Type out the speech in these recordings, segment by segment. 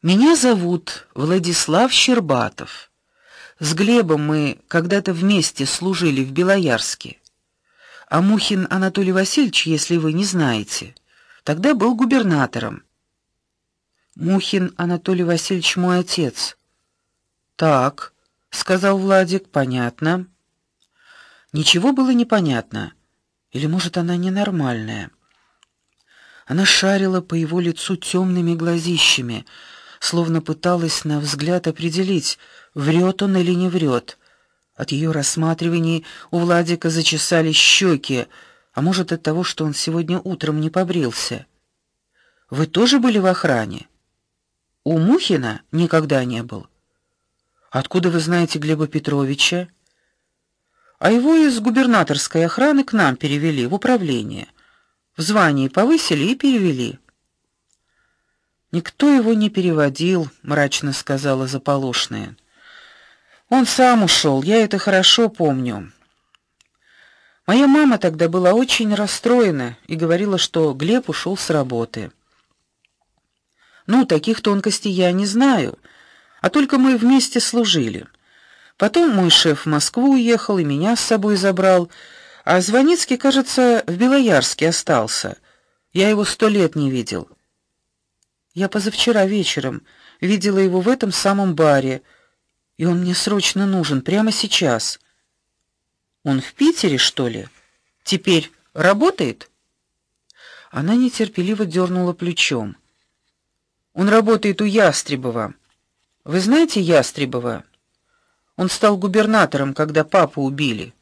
Меня зовут Владислав Щербатов. С Глебом мы когда-то вместе служили в Белоярске. А Мухин Анатолий Васильевич, если вы не знаете, тогда был губернатором. Мухин Анатолий Васильевич мой отец. Так, сказал Владик, понятно. Ничего было непонятно. Или, может, она ненормальная. Она шарила по его лицу темными глазищами, словно пыталась на взгляд определить, врет он или не врет. От ее рассматриваний у Владика зачесались щеки, а может, от того, что он сегодня утром не побрился. Вы тоже были в охране? У Мухина никогда не был. Откуда вы знаете Глеба Петровича? А его из губернаторской охраны к нам перевели в управление. В звании повысили и перевели. Никто его не переводил, мрачно сказала Заполошная. Он сам ушел, я это хорошо помню. Моя мама тогда была очень расстроена и говорила, что Глеб ушел с работы. Ну, таких тонкостей я не знаю, а только мы вместе служили. Потом мой шеф в Москву уехал и меня с собой забрал, а Звоницкий, кажется, в Белоярске остался. Я его сто лет не видел. Я позавчера вечером видела его в этом самом баре, и он мне срочно нужен прямо сейчас. Он в Питере, что ли? Теперь работает? Она нетерпеливо дернула плечом. Он работает у Ястребова. Вы знаете Ястребова? Он стал губернатором, когда папу убили.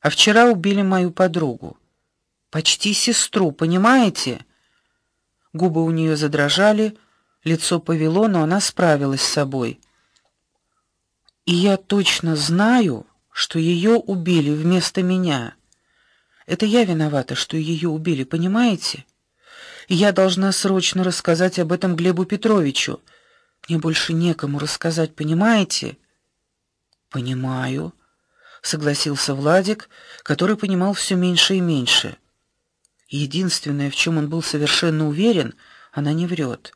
А вчера убили мою подругу, почти сестру, понимаете? Губы у нее задрожали, лицо повело, но она справилась с собой. И я точно знаю, что ее убили вместо меня. Это я виновата, что ее убили, понимаете? И я должна срочно рассказать об этом Глебу Петровичу. Мне больше некому рассказать, понимаете? Понимаю, согласился Владик, который понимал все меньше и меньше. Единственное, в чем он был совершенно уверен, она не врет.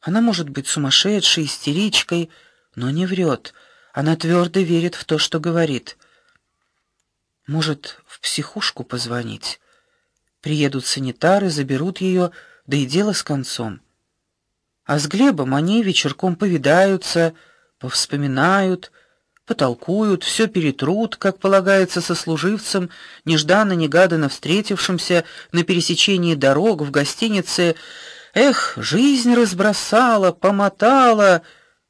Она может быть сумасшедшей, истеричкой, но не врет. Она твердо верит в то, что говорит. Может, в психушку позвонить? Приедут санитары, заберут ее, да и дело с концом. А с Глебом они вечерком повидаются, повспоминают, потолкуют, все перетрут, как полагается сослуживцам, нежданно-негаданно встретившимся на пересечении дорог в гостинице. Эх, жизнь разбросала, помотала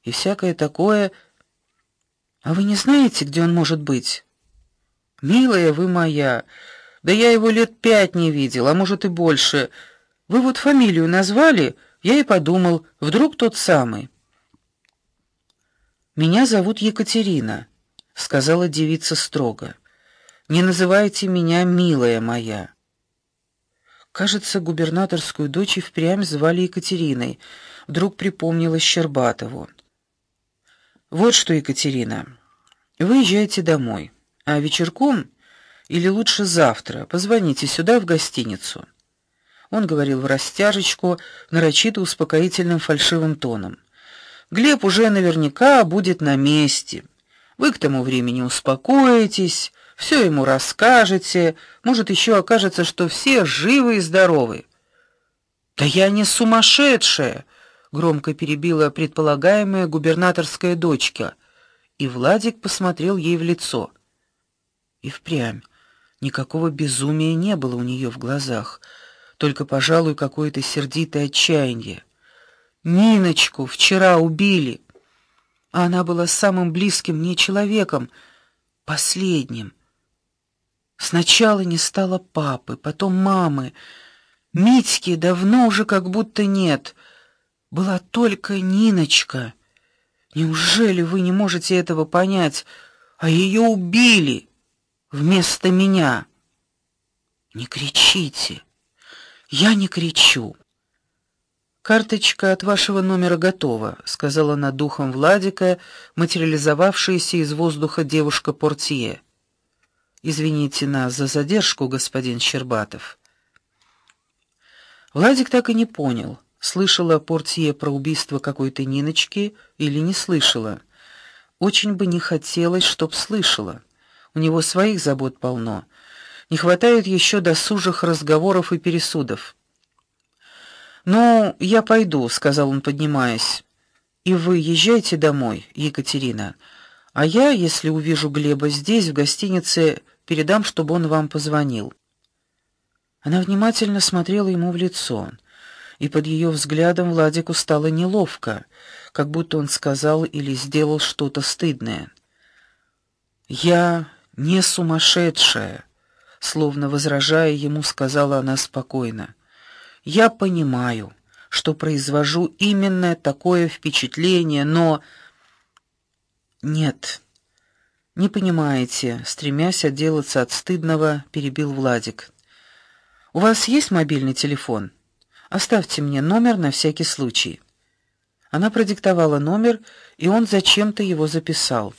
и всякое такое. А вы не знаете, где он может быть? Милая вы моя, да я его лет пять не видел, а может и больше. Вы вот фамилию назвали, я и подумал, вдруг тот самый. Меня зовут Екатерина, сказала девица строго. Не называйте меня милая моя. Кажется, губернаторскую дочь и впрямь звали Екатериной. Вдруг припомнила Щербатову. Вот что, Екатерина, вы езжайте домой, а вечерком или лучше завтра позвоните сюда в гостиницу. Он говорил в растяжечку, нарочито успокоительным фальшивым тоном. Глеб уже наверняка будет на месте. Вы к тому времени успокоитесь, все ему расскажете, может еще окажется, что все живы и здоровы. Да я не сумасшедшая, громко перебила предполагаемая губернаторская дочка, и Владик посмотрел ей в лицо. И впрямь никакого безумия не было у нее в глазах, только, пожалуй, какое-то сердитое отчаяние. Ниночку вчера убили. А она была самым близким мне человеком, последним. Сначала не стало папы, потом мамы. Митьки давно уже как будто нет. Была только Ниночка. Неужели вы не можете этого понять? А ее убили вместо меня. Не кричите. Я не кричу. Карточка от вашего номера готова, сказала над духом Владика, материализовавшаяся из воздуха девушка-портье. Извините нас за задержку, господин Щербатов. Владик так и не понял, Слышала портье про убийство какой-то Ниночки или не слышала? Очень бы не хотелось, чтоб слышала. У него своих забот полно. Не хватает еще досужих разговоров и пересудов. "Ну, я пойду", сказал он, поднимаясь. "И вы езжайте домой, Екатерина. А я, если увижу Глеба здесь в гостинице, передам, чтобы он вам позвонил". Она внимательно смотрела ему в лицо, и под ее взглядом Владику стало неловко, как будто он сказал или сделал что-то стыдное. "Я не сумасшедшая", словно возражая ему, сказала она спокойно. "Я понимаю, что произвожу именно такое впечатление, но нет. Не понимаете, стремясь отделаться от стыдного, перебил Владик. У вас есть мобильный телефон? Оставьте мне номер на всякий случай. Она продиктовала номер, и он зачем-то его записал.